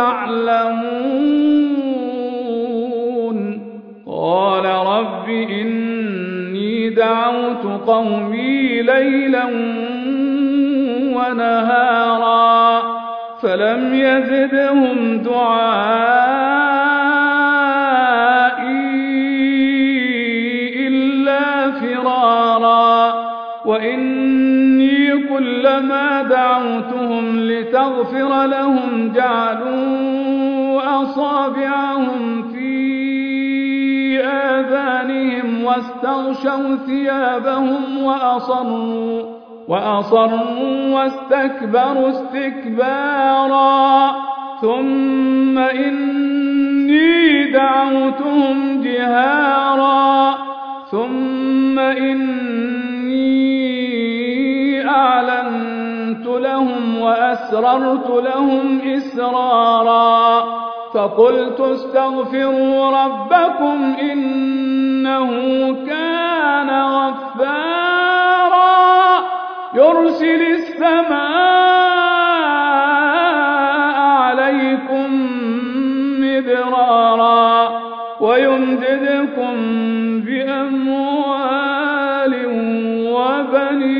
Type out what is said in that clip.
تعلمون. قال رب إني دعوت قومي ليلا ونهارا فلم يزدهم دعائي وإني كلما دعوتهم لتغفر لهم جعلوا أصابعهم في آذانهم واستغشوا ثيابهم وأصروا وأصروا واستكبروا استكبارا ثم إني دعوتهم جهارا ثم إني لهم وأسررت لهم إسرارا فقلت استغفروا ربكم إنه كان غفارا يرسل السماء عليكم مدرارا ويمددكم بأموال وبنين